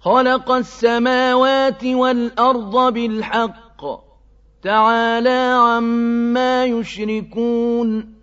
خَلَقَ السَّمَاوَاتِ وَالْأَرْضَ بِالْحَقِّ ۚ. تَعَالَىٰ عَمَّا يُشْرِكُونَ.